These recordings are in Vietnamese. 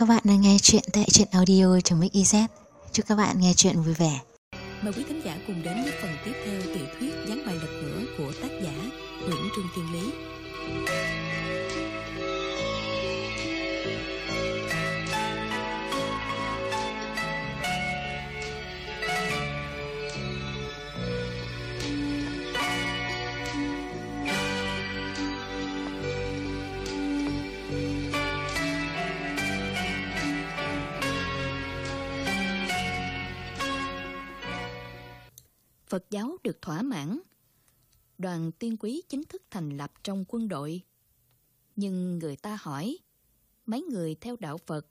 Các bạn đang nghe chuyện tại truyện audio.mix.iz Chúc các bạn nghe chuyện vui vẻ. Mời quý khán giả cùng đến với phần tiếp theo tiểu thuyết Gián bài lật ngửa của tác giả Nguyễn Trương thiên Lý. Phật giáo được thỏa mãn. Đoàn tiên quý chính thức thành lập trong quân đội. Nhưng người ta hỏi, mấy người theo đạo Phật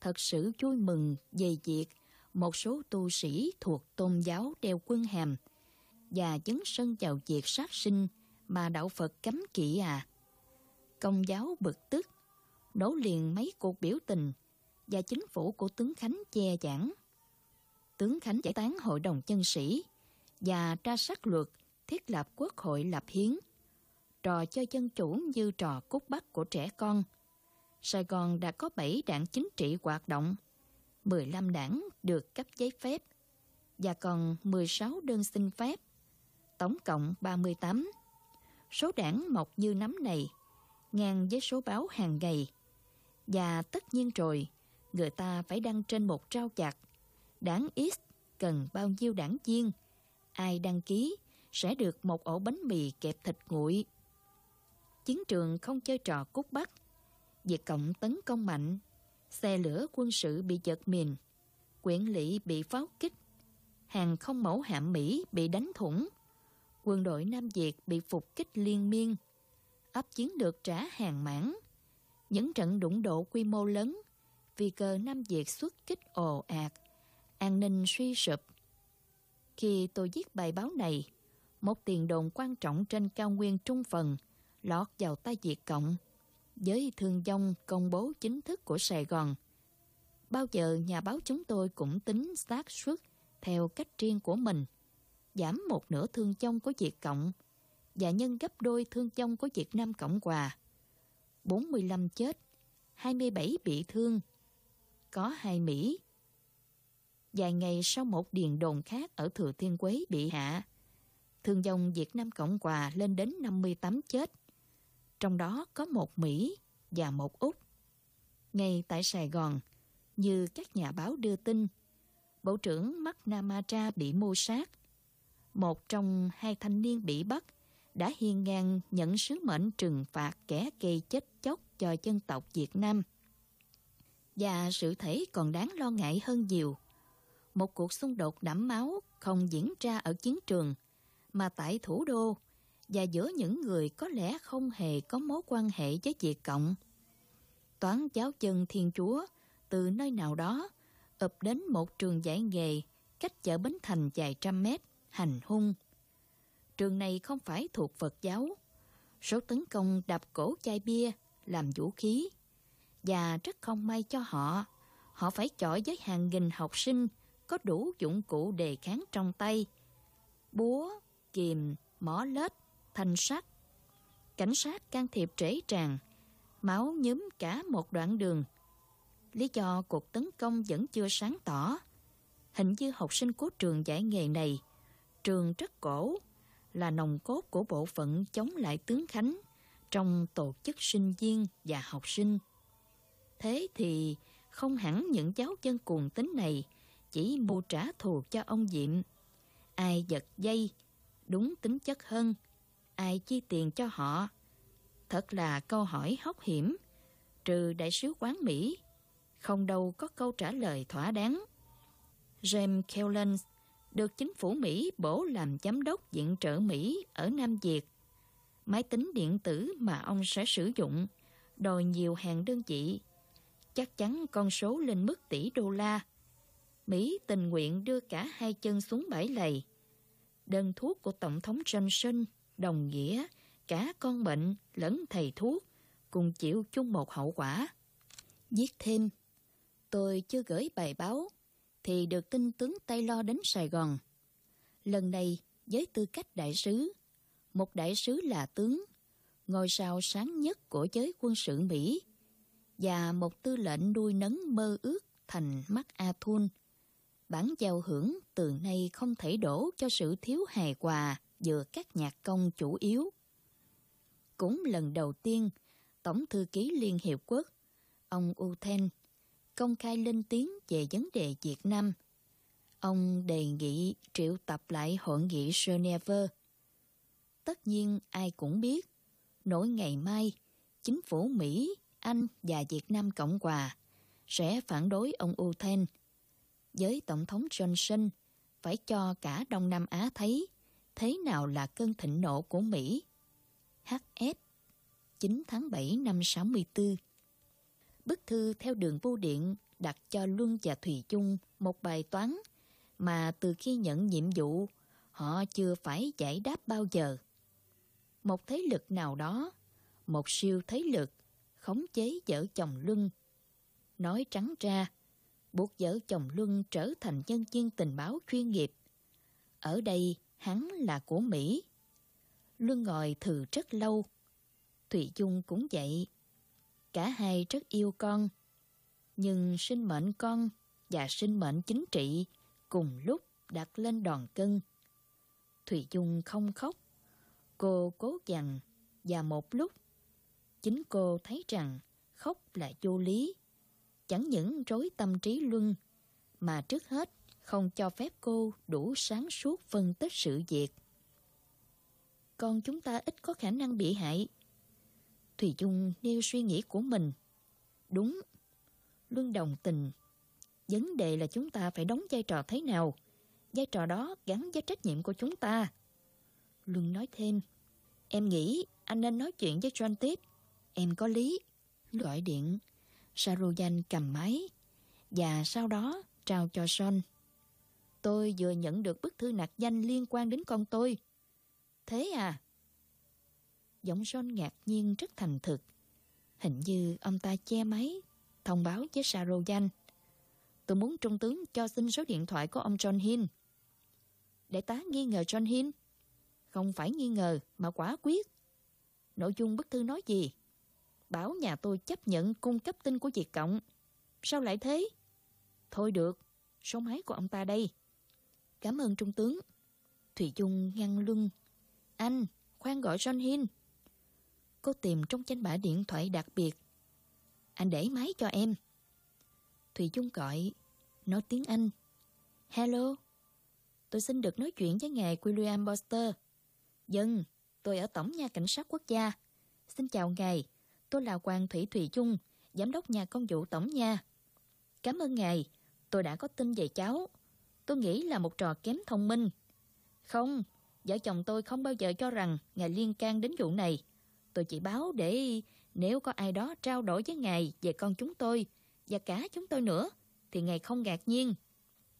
thật sự vui mừng về việc một số tu sĩ thuộc tôn giáo đeo quân hàm và dấn sân vào việc sát sinh mà đạo Phật cấm kỵ à. Công giáo bực tức, nổ liền mấy cuộc biểu tình và chính phủ của tướng Khánh che chắn. Tướng Khánh giải tán hội đồng chân sĩ và ra sắc luật thiết lập quốc hội lập hiến. Trò chơi dân chủ như trò cút bắt của trẻ con. Sài Gòn đã có 7 đảng chính trị hoạt động, 15 đảng được cấp giấy phép và còn 16 đơn xin phép, tổng cộng 38. Số đảng mọc như nấm này, ngang với số báo hàng ngày. Và tất nhiên rồi, người ta phải đăng trên một trao chặt. Đảng X cần bao nhiêu đảng viên, ai đăng ký sẽ được một ổ bánh mì kẹp thịt nguội. Chiến trường không chơi trò cút bắt. Việt Cộng tấn công mạnh. Xe lửa quân sự bị giật mìn. Quyển lỵ bị pháo kích. Hàng không mẫu hạm Mỹ bị đánh thủng. Quân đội Nam Việt bị phục kích liên miên. Ấp chiến lược trả hàng mãn. Những trận đụng độ quy mô lớn vì cờ Nam Việt xuất kích ồ ạt, an ninh suy sụp. Khi tôi viết bài báo này, một tiền đồn quan trọng trên cao nguyên trung phần lọt vào tay Việt Cộng với thương vong công bố chính thức của Sài Gòn. Bao giờ nhà báo chúng tôi cũng tính xác suất theo cách riêng của mình, giảm một nửa thương vong của Việt Cộng và nhân gấp đôi thương vong của Việt Nam Cộng Hòa. 45 chết, 27 bị thương, có hai Mỹ. Vài ngày sau một điền đồn khác ở Thừa Thiên Quế bị hạ, thương vong Việt Nam Cộng Hòa lên đến 58 chết. Trong đó có một Mỹ và một Úc. Ngay tại Sài Gòn, như các nhà báo đưa tin, Bộ trưởng McNamara bị mưu sát. Một trong hai thanh niên bị bắt đã hiên ngang nhận sứ mệnh trừng phạt kẻ gây chết chóc cho dân tộc Việt Nam. Và sự thể còn đáng lo ngại hơn nhiều. Một cuộc xung đột đẫm máu không diễn ra ở chiến trường, mà tại thủ đô và giữa những người có lẽ không hề có mối quan hệ với Việt Cộng. Toán giáo chân Thiên Chúa từ nơi nào đó ập đến một trường dạy nghề cách chợ Bến Thành vài trăm mét, hành hung. Trường này không phải thuộc Phật giáo. Số tấn công đập cổ chai bia làm vũ khí. Và rất không may cho họ, họ phải chọi với hàng nghìn học sinh có đủ dụng cụ đề kháng trong tay. Búa, kìm, mỏ lết, thanh sắt. Cảnh sát can thiệp trễ tràn, máu nhúm cả một đoạn đường. Lý do cuộc tấn công vẫn chưa sáng tỏ. Hình như học sinh của trường giải nghề này, trường rất cổ, là nòng cốt của bộ phận chống lại tướng Khánh trong tổ chức sinh viên và học sinh. Thế thì không hẳn những giáo dân cuồng tính này chỉ mưu trả thù cho ông Diệm. Ai giật dây, đúng tính chất hơn, ai chi tiền cho họ. Thật là câu hỏi hóc hiểm, trừ đại sứ quán Mỹ, không đâu có câu trả lời thỏa đáng. James Kellens được chính phủ Mỹ bổ làm giám đốc viện trợ Mỹ ở Nam Việt. Máy tính điện tử mà ông sẽ sử dụng đòi nhiều hàng đơn vị. Chắc chắn con số lên mức tỷ đô la. Mỹ tình nguyện đưa cả hai chân xuống bãi lầy. Đơn thuốc của Tổng thống Johnson đồng nghĩa cả con bệnh lẫn thầy thuốc cùng chịu chung một hậu quả. Viết thêm, tôi chưa gửi bài báo thì được tin tướng Taylor đến Sài Gòn. Lần này, với tư cách đại sứ, một đại sứ là tướng, ngôi sao sáng nhất của giới quân sự Mỹ. và một tư lệnh nuôi nấng mơ ước thành mắt A Thun. Bản giao hưởng từ nay không thể đổ cho sự thiếu hài hòa giữa các nhạc công chủ yếu. Cũng lần đầu tiên, Tổng thư ký Liên Hiệp Quốc, ông Uten, công khai lên tiếng về vấn đề Việt Nam. Ông đề nghị triệu tập lại hội nghị Geneva. Tất nhiên ai cũng biết, nỗi ngày mai, chính phủ Mỹ, Anh và Việt Nam Cộng Hòa sẽ phản đối ông Uten. Với Tổng thống Johnson, phải cho cả Đông Nam Á thấy thế nào là cơn thịnh nộ của Mỹ. HS 9 tháng 7 năm 64 Bức thư theo đường bưu điện đặt cho Luân và Thùy Chung một bài toán mà từ khi nhận nhiệm vụ họ chưa phải giải đáp bao giờ. Một thế lực nào đó, một siêu thế lực khống chế vợ chồng Luân. Nói trắng ra, buộc vợ chồng Luân trở thành nhân viên tình báo chuyên nghiệp. Ở đây, hắn là của Mỹ. Luân ngồi thử rất lâu. Thụy Dung cũng vậy. Cả hai rất yêu con. Nhưng sinh mệnh con và sinh mệnh chính trị cùng lúc đặt lên đòn cân. Thụy Dung không khóc. Cô cố dằn và một lúc chính cô thấy rằng khóc là vô lý. Chẳng những rối tâm trí Luân mà trước hết không cho phép cô đủ sáng suốt phân tích sự việc. Còn chúng ta ít có khả năng bị hại. Thùy Dung nêu suy nghĩ của mình. Đúng, Luân đồng tình. Vấn đề là chúng ta phải đóng vai trò thế nào. Vai trò đó gắn với trách nhiệm của chúng ta. Luân nói thêm. Em nghĩ anh nên nói chuyện với John tiếp. Em có lý. Gọi điện. Sarojan cầm máy. Và sau đó trao cho Son. Tôi vừa nhận được bức thư nạc danh liên quan đến con tôi. Thế à? Giọng Son ngạc nhiên rất thành thực. Hình như ông ta che máy, thông báo với Sarojan. Tôi muốn trung tướng cho xin số điện thoại của ông John Hill. Đại tá nghi ngờ John Hill. Không phải nghi ngờ mà quả quyết. Nội dung bức thư nói gì? Bảo nhà tôi chấp nhận cung cấp tin của Việt Cộng. Sao lại thế? Thôi được, số máy của ông ta đây. Cảm ơn Trung tướng. Thủy Dung ngăn lưng. Anh, khoan gọi John Hin. Cô tìm trong danh bạ điện thoại đặc biệt. Anh để máy cho em. Thủy Dung gọi, nói tiếng Anh. Hello, tôi xin được nói chuyện với ngài William Boster. Dân, tôi ở Tổng nhà Cảnh sát Quốc gia. Xin chào ngài, tôi là Hoàng Thủy Thủy Dung, Giám đốc nhà công vụ Tổng nha. Cảm ơn ngài, tôi đã có tin về cháu. Tôi nghĩ là một trò kém thông minh. Không, vợ chồng tôi không bao giờ cho rằng ngài liên can đến vụ này. Tôi chỉ báo để nếu có ai đó trao đổi với ngài về con chúng tôi và cả chúng tôi nữa, thì ngài không ngạc nhiên.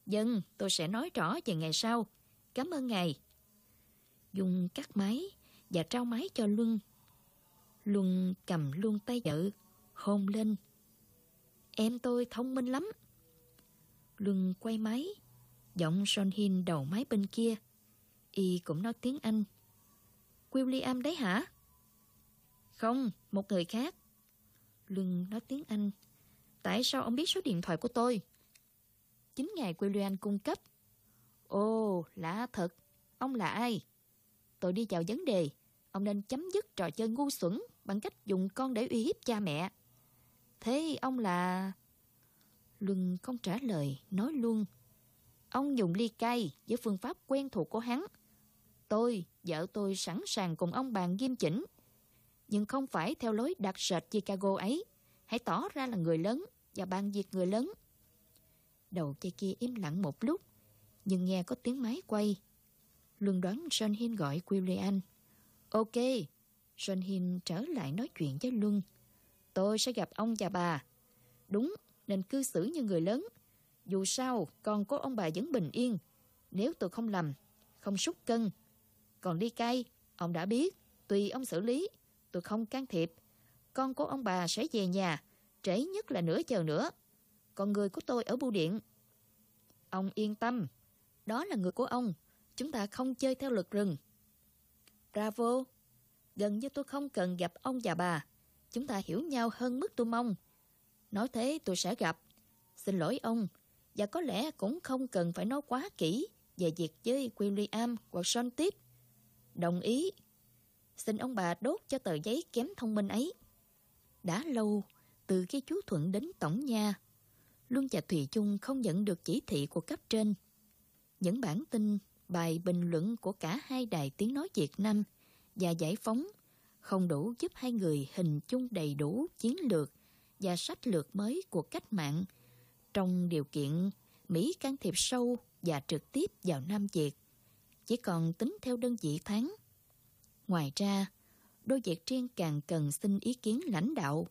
Dân, tôi sẽ nói rõ về ngày sau. Cảm ơn ngài. Dung cắt máy và trao máy cho Luân. Luân cầm luôn tay vợ, hôn lên. Em tôi thông minh lắm. Luân quay máy Giọng Son Hin đầu máy bên kia. Y cũng nói tiếng Anh. William đấy hả? Không, một người khác. Luân nói tiếng Anh. Tại sao ông biết số điện thoại của tôi? Chính ngài William cung cấp. Ồ, lạ thật. Ông là ai? Tôi đi vào vấn đề. Ông nên chấm dứt trò chơi ngu xuẩn bằng cách dùng con để uy hiếp cha mẹ. Thế ông là... Luân không trả lời, nói luôn. Ông dùng ly cay với phương pháp quen thuộc của hắn. Tôi, vợ tôi sẵn sàng cùng ông bàn nghiêm chỉnh. Nhưng không phải theo lối đặc sệt Chicago ấy. Hãy tỏ ra là người lớn và bàn việc người lớn. Đầu dây kia im lặng một lúc, nhưng nghe có tiếng máy quay. Luân đoán John hiên gọi William. Ok, John Hin trở lại nói chuyện với Luân. Tôi sẽ gặp ông và bà. Đúng, nên cư xử như người lớn dù sao, con của ông bà vẫn bình yên. Nếu tôi không lầm, không sút cân. Còn đi cay, ông đã biết, tùy ông xử lý. Tôi không can thiệp. Con của ông bà sẽ về nhà, trễ nhất là nửa giờ nữa. Còn người của tôi ở bưu điện. Ông yên tâm, đó là người của ông. Chúng ta không chơi theo luật rừng. Bravo! Gần như tôi không cần gặp ông và bà. Chúng ta hiểu nhau hơn mức tôi mong. Nói thế tôi sẽ gặp. Xin lỗi ông, và có lẽ cũng không cần phải nói quá kỹ về việc với William hoặc Son tiếp. Đồng ý. Xin ông bà đốt cho tờ giấy kém thông minh ấy. Đã lâu, từ khi chú Thuận đến tổng nha, Luân và Thùy Chung không nhận được chỉ thị của cấp trên. Những bản tin, bài bình luận của cả hai đài tiếng nói Việt Nam và giải phóng không đủ giúp hai người hình chung đầy đủ chiến lược và sách lược mới của cách mạng trong điều kiện Mỹ can thiệp sâu và trực tiếp vào Nam Việt, chỉ còn tính theo đơn vị tháng. Ngoài ra, đôi Việt riêng càng cần xin ý kiến lãnh đạo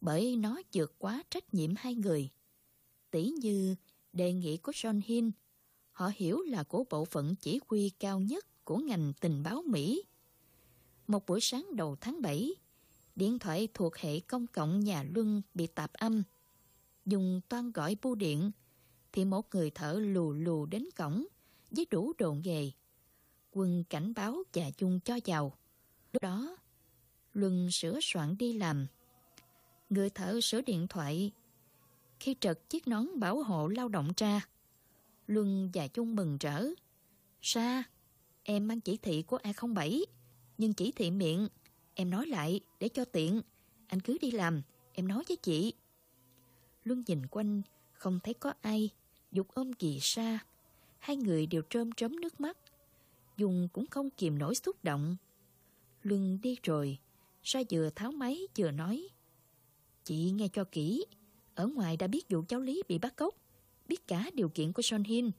bởi nó vượt quá trách nhiệm hai người. Tỷ như đề nghị của John Hill, họ hiểu là của bộ phận chỉ huy cao nhất của ngành tình báo Mỹ. Một buổi sáng đầu tháng 7, điện thoại thuộc hệ công cộng nhà Luân bị tạp âm. Dùng toan gọi bưu điện, thì một người thợ lù lù đến cổng với đủ đồ nghề. Quân cảnh báo và chung cho vào. Lúc đó, Luân sửa soạn đi làm. Người thợ sửa điện thoại khi trật chiếc nón bảo hộ lao động ra. Luân và Chung mừng rỡ. Sa, em mang chỉ thị của A07, nhưng chỉ thị miệng, em nói lại để cho tiện. Anh cứ đi làm, em nói với chị. Luân nhìn quanh, không thấy có ai, dục ôm kỳ sa. Hai người đều trơm trớm nước mắt. dùng cũng không kìm nổi xúc động. Luân đi rồi, Sa vừa tháo máy vừa nói. Chị nghe cho kỹ, ở ngoài đã biết vụ cháu Lý bị bắt cóc, biết cả điều kiện của Son Hin.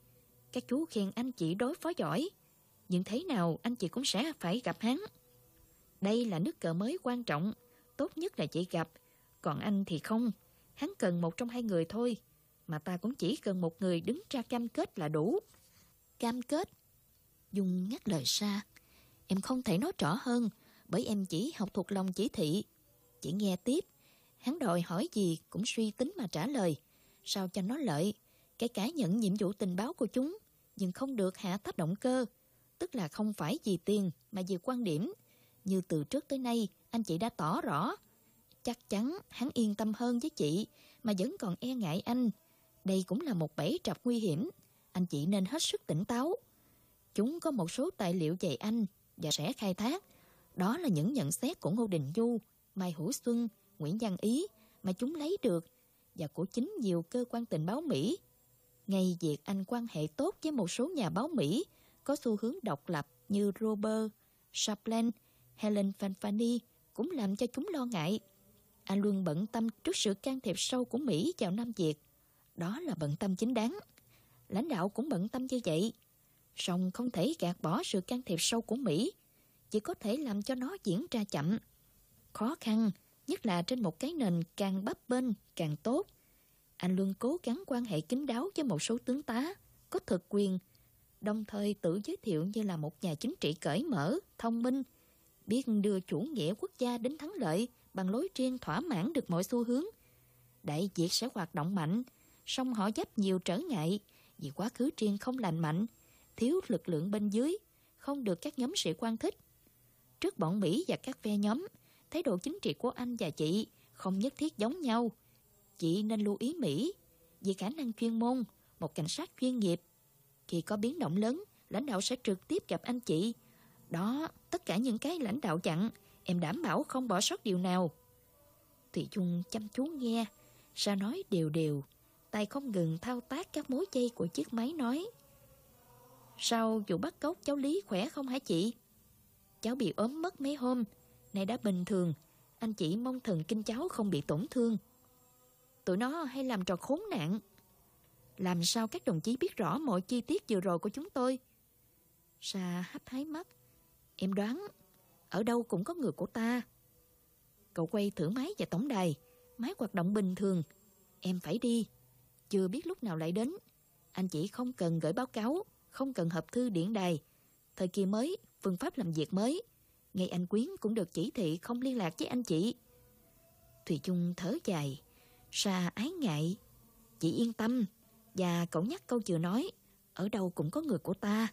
Các chú khen anh chị đối phó giỏi, nhưng thế nào anh chị cũng sẽ phải gặp hắn. Đây là nước cờ mới quan trọng, tốt nhất là chị gặp, còn anh thì không. Hắn cần một trong hai người thôi, mà ta cũng chỉ cần một người đứng ra cam kết là đủ. Cam kết? Dung ngắt lời xa. Em không thể nói rõ hơn, bởi em chỉ học thuộc lòng chỉ thị. Chỉ nghe tiếp, hắn đòi hỏi gì cũng suy tính mà trả lời. Sao cho nó lợi, kể cả nhận nhiệm vụ tình báo của chúng, nhưng không được hạ thấp động cơ. Tức là không phải vì tiền mà vì quan điểm. Như từ trước tới nay, anh chị đã tỏ rõ. Chắc chắn hắn yên tâm hơn với chị, mà vẫn còn e ngại anh. Đây cũng là một bẫy trap nguy hiểm. Anh chị nên hết sức tỉnh táo. Chúng có một số tài liệu về anh và sẽ khai thác. Đó là những nhận xét của Ngô Đình Du, Mai Hữu Xuân, Nguyễn Văn Ý mà chúng lấy được và của chính nhiều cơ quan tình báo Mỹ. Ngay việc anh quan hệ tốt với một số nhà báo Mỹ có xu hướng độc lập như Robert Chaplin, Helen Fanfani cũng làm cho chúng lo ngại. Anh luôn bận tâm trước sự can thiệp sâu của Mỹ vào Nam Việt. Đó là bận tâm chính đáng. Lãnh đạo cũng bận tâm như vậy. Song không thể gạt bỏ sự can thiệp sâu của Mỹ. Chỉ có thể làm cho nó diễn ra chậm. Khó khăn, nhất là trên một cái nền càng bấp bênh càng tốt. Anh luôn cố gắng quan hệ kín đáo với một số tướng tá, có thực quyền, đồng thời tự giới thiệu như là một nhà chính trị cởi mở, thông minh, biết đưa chủ nghĩa quốc gia đến thắng lợi bằng lối riêng thỏa mãn được mọi xu hướng. Đại Việt sẽ hoạt động mạnh, song họ dấp nhiều trở ngại vì quá khứ riêng không lành mạnh, thiếu lực lượng bên dưới, không được các nhóm sĩ quan thích. Trước bọn Mỹ và các phe nhóm, thái độ chính trị của anh và chị không nhất thiết giống nhau. Chị nên lưu ý Mỹ vì khả năng chuyên môn, một cảnh sát chuyên nghiệp. Khi có biến động lớn, lãnh đạo sẽ trực tiếp gặp anh chị. Đó, tất cả những cái lãnh đạo chặn, em đảm bảo không bỏ sót điều nào. Thủy Chung chăm chú nghe, ra nói đều đều, tay không ngừng thao tác các mối dây của chiếc máy nói. Sao vụ bắt cóc cháu Lý khỏe không hả chị? Cháu bị ốm mất mấy hôm, nay đã bình thường, anh chị mong thần kinh cháu không bị tổn thương. Tụi nó hay làm trò khốn nạn. Làm sao các đồng chí biết rõ mọi chi tiết vừa rồi của chúng tôi? Sa hấp hái mắt. Em đoán, ở đâu cũng có người của ta. Cậu quay thử máy và tổng đài, máy hoạt động bình thường. Em phải đi, chưa biết lúc nào lại đến. Anh chỉ không cần gửi báo cáo, không cần hộp thư điện đài. Thời kỳ mới, phương pháp làm việc mới. Ngay anh Quyến cũng được chỉ thị không liên lạc với anh chị. Thùy Chung thở dài, Sa ái ngại. Chị yên tâm, và cậu nhắc câu chưa nói, ở đâu cũng có người của ta.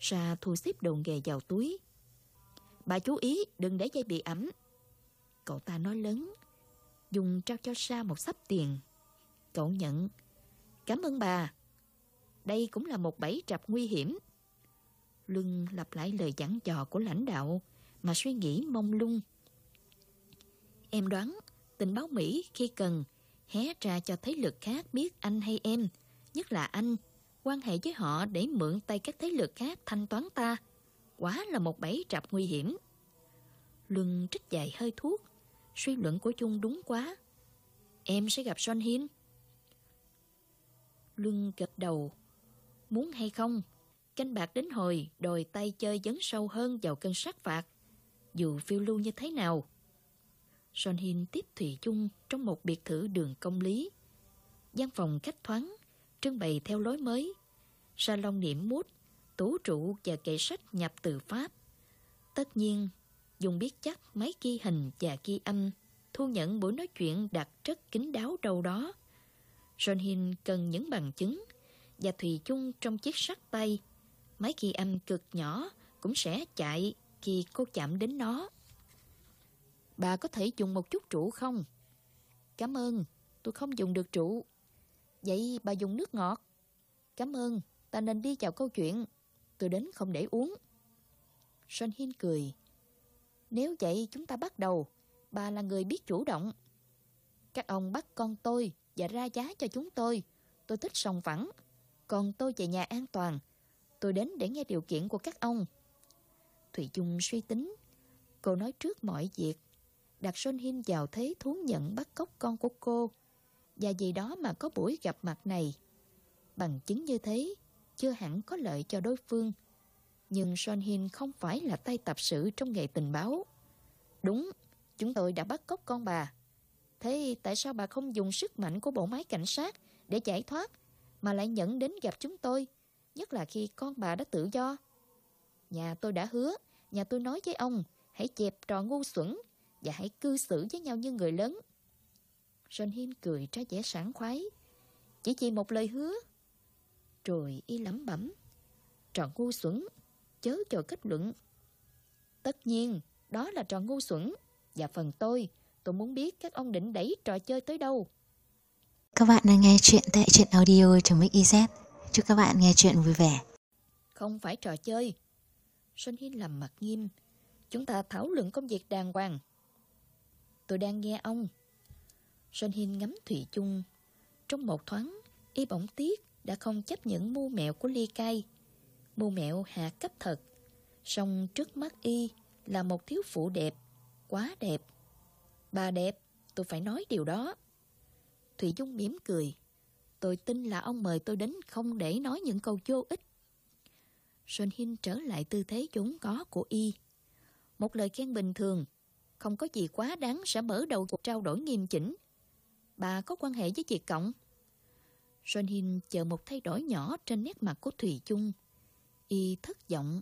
Sa thu xếp đồ nghề vào túi. Bà chú ý đừng để dây bị ẩm. Cậu ta nói lớn. dùng trao cho Sa một sắp tiền. Cậu nhận. Cảm ơn bà. Đây cũng là một bẫy trap nguy hiểm. Luân lặp lại lời giảng dò của lãnh đạo mà suy nghĩ mông lung. Em đoán tình báo Mỹ khi cần hé ra cho thế lực khác biết anh hay em, nhất là anh, quan hệ với họ để mượn tay các thế lực khác thanh toán ta. Quá là một bẫy trap nguy hiểm. Luân trích dài hơi thuốc, suy luận của Chung đúng quá. Em sẽ gặp Son Hin. Luân gật đầu. Muốn hay không? Canh bạc đến hồi đòi tay chơi dấn sâu hơn vào cân sát phạt. Dù phiêu lưu như thế nào. Son Hin tiếp Thủy Chung trong một biệt thự đường công lý. gian phòng khách thoáng, trưng bày theo lối mới. Salon niệm mút, tủ trụ và kệ sách nhập từ Pháp. Tất nhiên, dùng biết chắc máy ghi hình và ghi âm thu nhận buổi nói chuyện đặt rất kín đáo đâu đó. Son Hin cần những bằng chứng và Thùy Chung trong chiếc sắt tay. Máy ghi âm cực nhỏ cũng sẽ chạy khi cô chạm đến nó. Bà có thể dùng một chút rượu không? Cảm ơn, tôi không dùng được rượu. Vậy bà dùng nước ngọt. Cảm ơn, ta nên đi chào câu chuyện. Tôi đến không để uống. Son Hin cười. Nếu vậy chúng ta bắt đầu. Bà là người biết chủ động. Các ông bắt con tôi và ra giá cho chúng tôi. Tôi thích sòng phẳng. Còn tôi về nhà an toàn. Tôi đến để nghe điều kiện của các ông. Thủy Chung suy tính. Cô nói trước mọi việc. Đặt Son Hin vào thế thú nhận bắt cóc con của cô. Và vì đó mà có buổi gặp mặt này. Bằng chứng như thế, chưa hẳn có lợi cho đối phương. Nhưng Son Hin không phải là tay tập sự trong nghề tình báo. Đúng, chúng tôi đã bắt cóc con bà. Thế tại sao bà không dùng sức mạnh của bộ máy cảnh sát để giải thoát, mà lại nhận đến gặp chúng tôi, nhất là khi con bà đã tự do? Nhà tôi đã hứa, nhà tôi nói với ông, hãy chẹp trò ngu xuẩn và hãy cư xử với nhau như người lớn. Son Hin cười ra vẻ sảng khoái. Chỉ chỉ một lời hứa. Rồi y lẩm bẩm. Trò ngu xuẩn, chớ cho kết luận. Tất nhiên, đó là trò ngu xuẩn. Và phần tôi, tôi muốn biết các ông định đẩy trò chơi tới đâu. Các bạn đang nghe chuyện tại truyện audio.mix.iz. Chúc các bạn nghe chuyện vui vẻ. Không phải trò chơi. Sơn Hiên làm mặt nghiêm. Chúng ta thảo luận công việc đàng hoàng. Tôi đang nghe ông. Sơn hinh ngắm Thủy chung. Trong một thoáng, y bỗng tiếc đã không chấp nhận mưu mẹo của ly Cai Mưu mẹo hạ cấp thật. Song trước mắt y là một thiếu phụ đẹp, quá đẹp. Bà đẹp, tôi phải nói điều đó. Thủy Dung mỉm cười. Tôi tin là ông mời tôi đến không để nói những câu vô ích. Sơn hinh trở lại tư thế vốn có của y. Một lời khen bình thường, không có gì quá đáng sẽ mở đầu cuộc trao đổi nghiêm chỉnh. Bà có quan hệ với chị Cộng? John Hin chờ một thay đổi nhỏ trên nét mặt của Thùy Chung. Y thất vọng.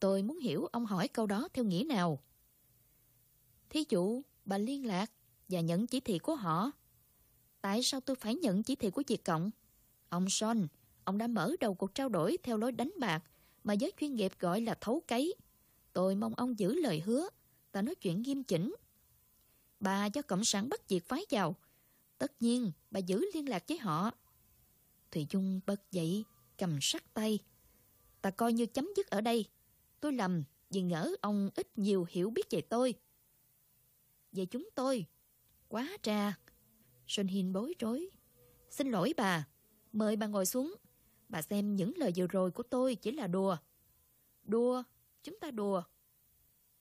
Tôi muốn hiểu ông hỏi câu đó theo nghĩa nào. Thí dụ, bà liên lạc và nhận chỉ thị của họ. Tại sao tôi phải nhận chỉ thị của chị Cộng? Ông John, ông đã mở đầu cuộc trao đổi theo lối đánh bạc mà giới chuyên nghiệp gọi là thấu cấy. Tôi mong ông giữ lời hứa. Ta nói chuyện nghiêm chỉnh. Bà cho Cộng sản bắt việc phái vào. Tất nhiên, bà giữ liên lạc với họ. Thùy Dung bật dậy, cầm sắt tay. Ta coi như chấm dứt ở đây. Tôi lầm vì ngỡ ông ít nhiều hiểu biết về tôi. Về chúng tôi. Quá trà. Sơn Hiên bối rối. Xin lỗi bà. Mời bà ngồi xuống. Bà xem những lời vừa rồi của tôi chỉ là đùa. Đùa? Chúng ta đùa.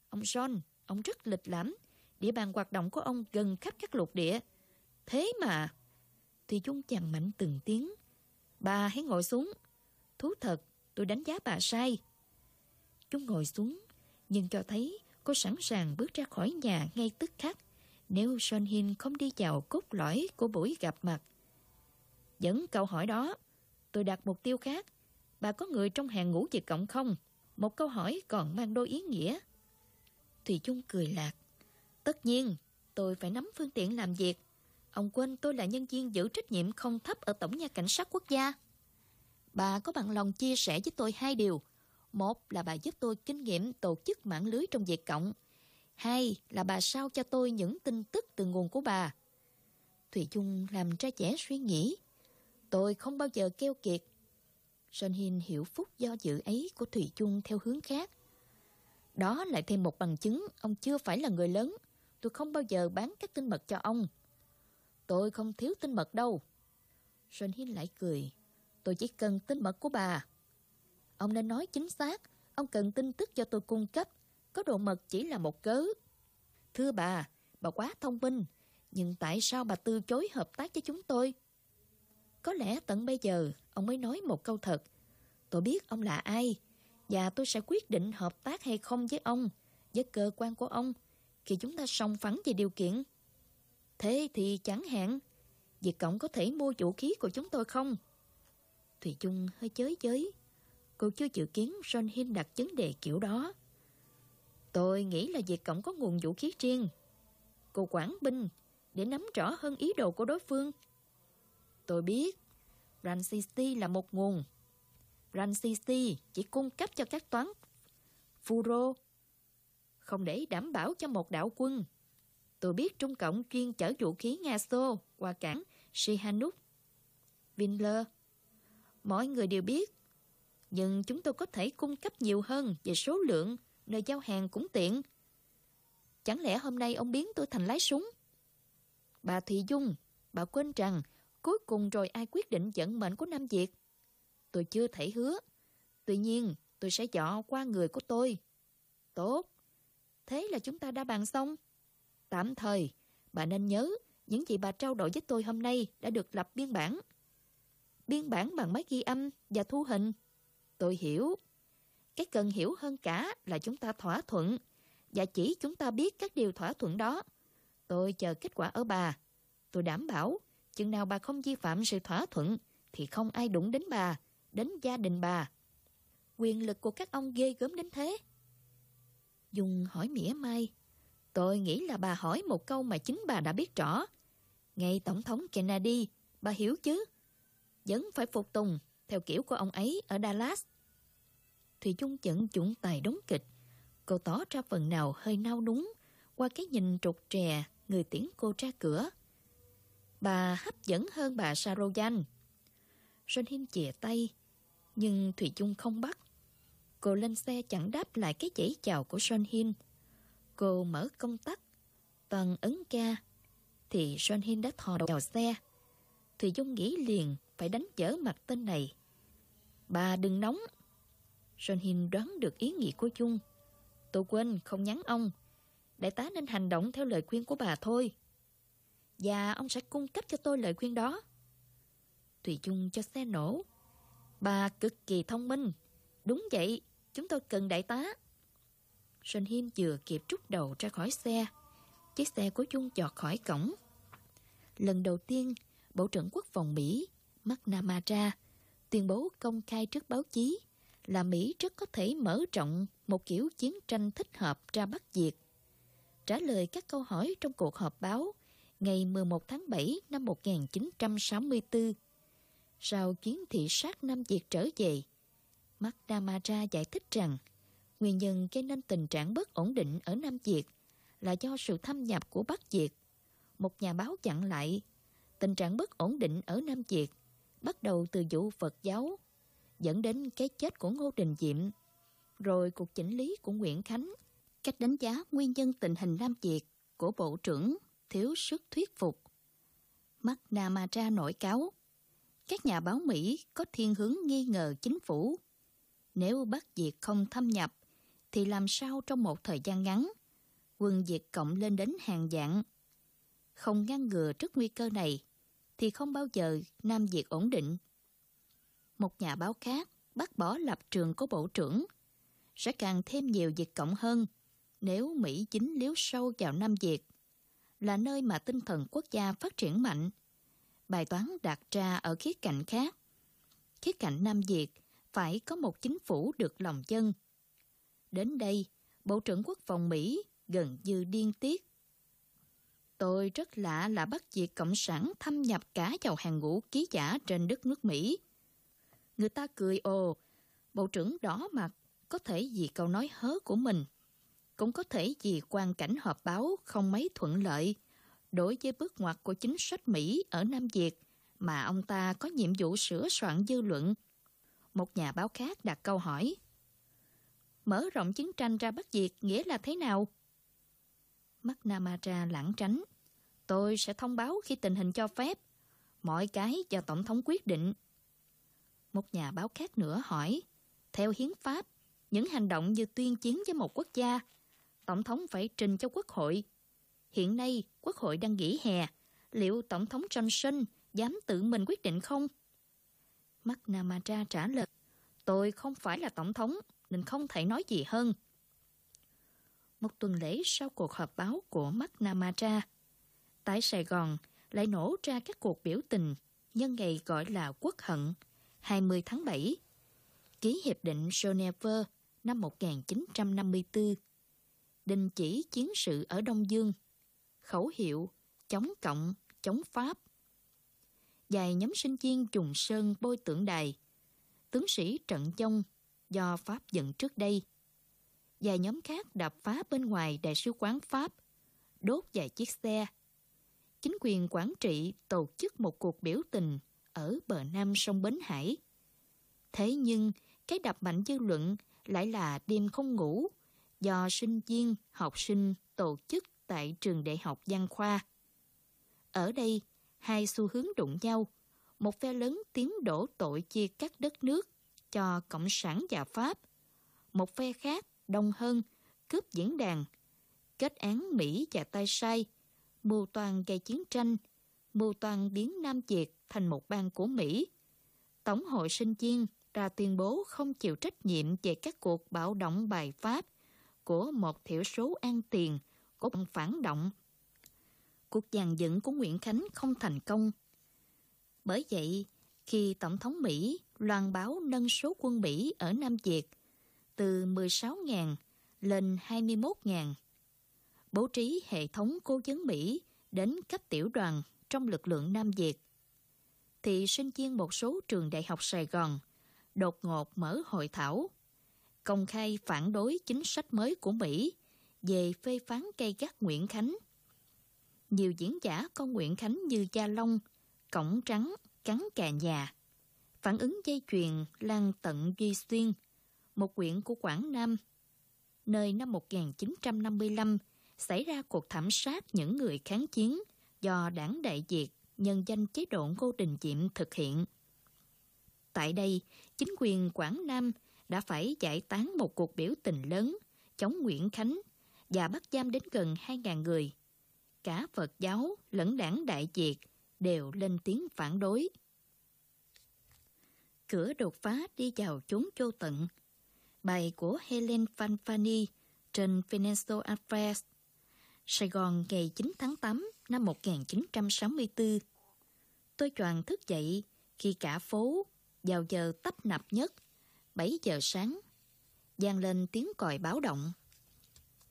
Ông John, ông rất lịch lãm. Địa bàn hoạt động của ông gần khắp các lục địa. Thế mà... Thì Dung chàng mạnh từng tiếng. Bà hãy ngồi xuống. Thú thật, tôi đánh giá bà sai. Chúng ngồi xuống, nhưng cho thấy cô sẵn sàng bước ra khỏi nhà ngay tức khắc nếu Son Hin không đi vào cốt lõi của buổi gặp mặt. Dẫn câu hỏi đó, tôi đặt mục tiêu khác. Bà có người trong hàng ngũ Việt Cộng không? Một câu hỏi còn mang đôi ý nghĩa. Thùy Chung cười lạc. Tất nhiên, tôi phải nắm phương tiện làm việc. Ông quên tôi là nhân viên giữ trách nhiệm không thấp ở Tổng nhà Cảnh sát Quốc gia. Bà có bằng lòng chia sẻ với tôi hai điều. Một là bà giúp tôi kinh nghiệm tổ chức mạng lưới trong việc Cộng. Hai là bà sao cho tôi những tin tức từ nguồn của bà. Thủy Chung làm ra trẻ suy nghĩ. Tôi không bao giờ keo kiệt. Sơn Hin hiểu phút do dự ấy của Thủy Chung theo hướng khác. Đó lại thêm một bằng chứng ông chưa phải là người lớn. Tôi không bao giờ bán các tin mật cho ông. Tôi không thiếu tin mật đâu. Sơn hiên lại cười. Tôi chỉ cần tin mật của bà. Ông nên nói chính xác. Ông cần tin tức cho tôi cung cấp. Có độ mật chỉ là một cớ. Thưa bà, bà quá thông minh. Nhưng tại sao bà từ chối hợp tác với chúng tôi? Có lẽ tận bây giờ ông mới nói một câu thật. Tôi biết ông là ai và tôi sẽ quyết định hợp tác hay không với ông, với cơ quan của ông khi chúng ta song phẳng về điều kiện. Thế thì chẳng hạn, Việt Cộng có thể mua vũ khí của chúng tôi không? Thủy Chung hơi chới chới. Cô chưa dự kiến John Hin đặt vấn đề kiểu đó. Tôi nghĩ là Việt Cộng có nguồn vũ khí riêng. Cô quản binh để nắm rõ hơn ý đồ của đối phương. Tôi biết, Rancisti là một nguồn. Rancisi chỉ cung cấp cho các toán Furo, không để đảm bảo cho một đạo quân. Tôi biết Trung Cộng chuyên chở vũ khí Nga Xô qua cảng Sihanouk, Vinler. Mọi người đều biết, nhưng chúng tôi có thể cung cấp nhiều hơn về số lượng, nơi giao hàng cũng tiện. Chẳng lẽ hôm nay ông biến tôi thành lái súng? Bà Thùy Dung, bà quên rằng cuối cùng rồi ai quyết định vận mệnh của Nam Việt? Tôi chưa thể hứa. Tuy nhiên, tôi sẽ chọn qua người của tôi. Tốt. Thế là chúng ta đã bàn xong. Tạm thời, bà nên nhớ những gì bà trao đổi với tôi hôm nay đã được lập biên bản. Biên bản bằng máy ghi âm và thu hình. Tôi hiểu. Cái cần hiểu hơn cả là chúng ta thỏa thuận và chỉ chúng ta biết các điều thỏa thuận đó. Tôi chờ kết quả ở bà. Tôi đảm bảo, chừng nào bà không vi phạm sự thỏa thuận, thì không ai đụng đến bà, đến gia đình bà. Quyền lực của các ông ghê gớm đến thế. Dung hỏi mỉa mai. Tôi nghĩ là bà hỏi một câu mà chính bà đã biết rõ. Ngay Tổng thống Kennedy, bà hiểu chứ? Vẫn phải phục tùng, theo kiểu của ông ấy ở Dallas. Thùy Dung chận chủng tài đóng kịch. Cô tỏ ra phần nào hơi nao núng qua cái nhìn trục trè người tiễn cô ra cửa. Bà hấp dẫn hơn bà Sarojan. Sơn Hin chìa tay, nhưng Thủy Chung không bắt. Cô lên xe chẳng đáp lại cái chỉ chào của Sơn Hin. Cô mở công tắc, toàn ấn ca, thì Sơn Hin đã thò đầu vào xe. Thủy Dung nghĩ liền phải đánh chở mặt tên này. Bà đừng nóng. Sơn Hin đoán được ý nghĩ của Chung. Tôi quên không nhắn ông. Đại tá nên hành động theo lời khuyên của bà thôi. Và ông sẽ cung cấp cho tôi lời khuyên đó. Thủy Chung cho xe nổ. Bà cực kỳ thông minh. Đúng vậy, chúng tôi cần đại tá. Sơn Hiên vừa kịp trút đầu ra khỏi xe. Chiếc xe của Chung chọt khỏi cổng. Lần đầu tiên, Bộ trưởng Quốc phòng Mỹ, McNamara, tuyên bố công khai trước báo chí là Mỹ rất có thể mở rộng một kiểu chiến tranh thích hợp ra Bắc Việt. Trả lời các câu hỏi trong cuộc họp báo ngày 11 tháng 7 năm 1964, sau chuyến thị sát Nam Việt trở về, McNamara giải thích rằng nguyên nhân gây nên tình trạng bất ổn định ở Nam Việt là do sự thâm nhập của Bắc Việt. Một nhà báo chặn lại, tình trạng bất ổn định ở Nam Việt bắt đầu từ vụ Phật giáo, dẫn đến cái chết của Ngô Đình Diệm, rồi cuộc chỉnh lý của Nguyễn Khánh. Cách đánh giá nguyên nhân tình hình Nam Việt của Bộ trưởng thiếu sức thuyết phục. McNamara nổi cáo, các nhà báo Mỹ có thiên hướng nghi ngờ chính phủ. Nếu Bắc Việt không thâm nhập, thì làm sao trong một thời gian ngắn, quân Việt cộng lên đến hàng dạng. Không ngăn ngừa trước nguy cơ này, thì không bao giờ Nam Việt ổn định. Một nhà báo khác bác bỏ lập trường của Bộ trưởng sẽ càng thêm nhiều Việt cộng hơn nếu Mỹ chính liếu sâu vào Nam Việt là nơi mà tinh thần quốc gia phát triển mạnh. Bài toán đặt ra ở khía cạnh khác. Khía cạnh Nam Việt phải có một chính phủ được lòng dân. Đến đây, Bộ trưởng Quốc phòng Mỹ gần như điên tiết. Tôi rất lạ là bắt Việt Cộng sản thâm nhập cả vào hàng ngũ ký giả trên đất nước Mỹ. Người ta cười ồ, Bộ trưởng đỏ mặt có thể vì câu nói hớ của mình. cũng có thể vì quan cảnh họp báo không mấy thuận lợi đối với bước ngoặt của chính sách Mỹ ở Nam Việt mà ông ta có nhiệm vụ sửa soạn dư luận. Một nhà báo khác đặt câu hỏi. Mở rộng chiến tranh ra Bắc Việt nghĩa là thế nào? McNamara lãng tránh. Tôi sẽ thông báo khi tình hình cho phép. Mọi cái do Tổng thống quyết định. Một nhà báo khác nữa hỏi. Theo hiến pháp, những hành động như tuyên chiến với một quốc gia, Tổng thống phải trình cho Quốc hội. Hiện nay, Quốc hội đang nghỉ hè. Liệu Tổng thống Johnson dám tự mình quyết định không? McNamara trả lời. Tôi không phải là Tổng thống, nên không thể nói gì hơn. Một tuần lễ sau cuộc họp báo của McNamara, tại Sài Gòn lại nổ ra các cuộc biểu tình nhân ngày gọi là Quốc hận 20 tháng 7, ký Hiệp định Geneva năm 1954, đình chỉ chiến sự ở Đông Dương, khẩu hiệu chống cộng, chống Pháp. Vài nhóm sinh viên trùng sơn bôi tượng đài, tướng sĩ trận chông do Pháp dựng trước đây. Vài nhóm khác đập phá bên ngoài đại sứ quán Pháp, đốt vài chiếc xe. Chính quyền quản trị tổ chức một cuộc biểu tình ở bờ nam sông Bến Hải. Thế nhưng, cái đập mạnh dư luận lại là đêm không ngủ do sinh viên, học sinh tổ chức tại trường đại học Văn Khoa. Ở đây, hai xu hướng đụng nhau. Một phe lớn tiến đổ tội chia cắt đất nước cho Cộng sản và Pháp. Một phe khác, đông hơn, cướp diễn đàn, kết án Mỹ và tay sai, mưu toàn gây chiến tranh, mưu toàn biến Nam Việt thành một bang của Mỹ. Tổng hội sinh viên ra tuyên bố không chịu trách nhiệm về các cuộc bạo động bài Pháp của một thiểu số an tiền của phản động. Cuộc dàn dựng của Nguyễn Khánh không thành công. Bởi vậy, khi Tổng thống Mỹ loan báo nâng số quân Mỹ ở Nam Việt từ 16.000 lên 21.000, bố trí hệ thống cố vấn Mỹ đến cấp tiểu đoàn trong lực lượng Nam Việt, thì sinh viên một số trường đại học Sài Gòn đột ngột mở hội thảo, công khai phản đối chính sách mới của Mỹ về phê phán cây gắt Nguyễn Khánh. Nhiều diễn giả con Nguyễn Khánh như Gia Long, Cổng Trắng, Cắn Cà Nhà, phản ứng dây chuyền lan tận Duy Xuyên, một quyện của Quảng Nam, nơi năm 1955 xảy ra cuộc thảm sát những người kháng chiến do đảng Đại diệt nhân danh chế độ Ngô Đình Diệm thực hiện. Tại đây, chính quyền Quảng Nam đã phải giải tán một cuộc biểu tình lớn chống Nguyễn Khánh và bắt giam đến gần 2.000 người. Cả Phật giáo lẫn đảng Đại Việt đều lên tiếng phản đối. Cửa đột phá đi vào chốn chô tận. Bài của Helen Fanfani trên Financial Affairs Sài Gòn ngày 9 tháng 8 năm 1964. Tôi choàng thức dậy khi cả phố vào giờ tấp nập nhất, 7 giờ sáng, gian lên tiếng còi báo động.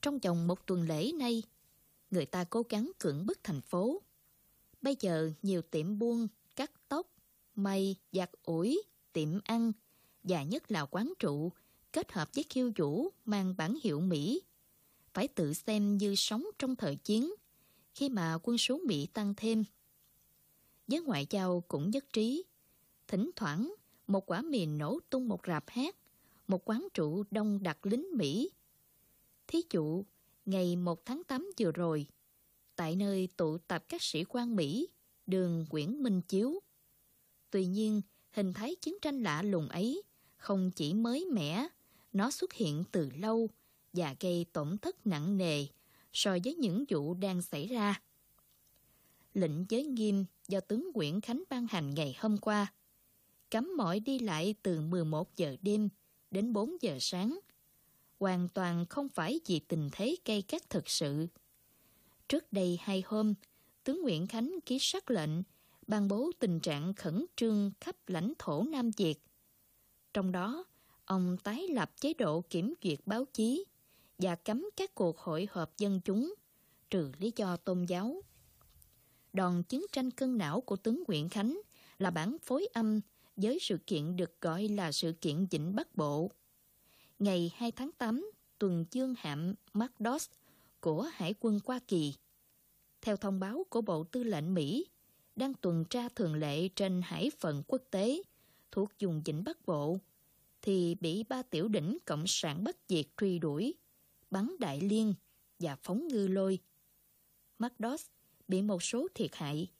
Trong vòng một tuần lễ nay, người ta cố gắng cưỡng bức thành phố. Bây giờ nhiều tiệm buôn, cắt tóc, may, giặt ủi, tiệm ăn và nhất là quán trụ kết hợp với khiêu vũ mang bản hiệu Mỹ. Phải tự xem như sống trong thời chiến khi mà quân số Mỹ tăng thêm. Giới ngoại giao cũng nhất trí. Thỉnh thoảng một quả mìn nổ tung một rạp hát, một quán trụ đông đặc lính Mỹ. Thí dụ, ngày 1 tháng 8 vừa rồi, tại nơi tụ tập các sĩ quan Mỹ, đường Nguyễn Minh Chiếu. Tuy nhiên, hình thái chiến tranh lạ lùng ấy không chỉ mới mẻ, nó xuất hiện từ lâu và gây tổn thất nặng nề so với những vụ đang xảy ra. Lệnh giới nghiêm do tướng Nguyễn Khánh ban hành ngày hôm qua cấm mọi đi lại từ 11 giờ đêm đến 4 giờ sáng. Hoàn toàn không phải vì tình thế gây gắt thực sự. Trước đây hai hôm, tướng Nguyễn Khánh ký sắc lệnh ban bố tình trạng khẩn trương khắp lãnh thổ Nam Việt. Trong đó, ông tái lập chế độ kiểm duyệt báo chí và cấm các cuộc hội họp dân chúng, trừ lý do tôn giáo. Đòn chiến tranh cân não của tướng Nguyễn Khánh là bản phối âm với sự kiện được gọi là sự kiện Vịnh Bắc Bộ. Ngày 2 tháng 8, tuần chương hạm Mardos của Hải quân Hoa Kỳ. Theo thông báo của Bộ Tư lệnh Mỹ, đang tuần tra thường lệ trên hải phận quốc tế thuộc vùng vịnh Bắc Bộ, thì bị ba tiểu đỉnh Cộng sản Bắc Việt truy đuổi, bắn đại liên và phóng ngư lôi. Mardos bị một số thiệt hại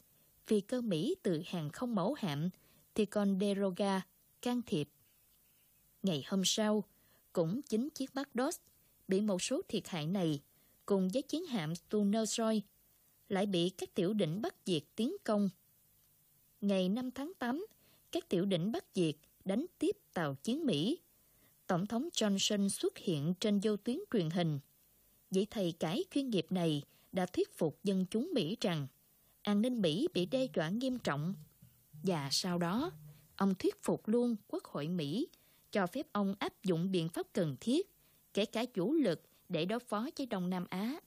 vì cơ Mỹ từ hàng không mẫu hạm thì còn Deroga can thiệp. Ngày hôm sau, cũng chính chiếc Bardos bị một số thiệt hại này cùng với chiến hạm Tunersoy lại bị các tiểu đỉnh Bắc Việt tiến công. Ngày 5 tháng 8, các tiểu đỉnh Bắc Việt đánh tiếp tàu chiến Mỹ. Tổng thống Johnson xuất hiện trên vô tuyến truyền hình. Vị thầy cải chuyên nghiệp này đã thuyết phục dân chúng Mỹ rằng an ninh Mỹ bị đe dọa nghiêm trọng. Và sau đó, ông thuyết phục luôn Quốc hội Mỹ cho phép ông áp dụng biện pháp cần thiết, kể cả chủ lực để đối phó với Đông Nam Á.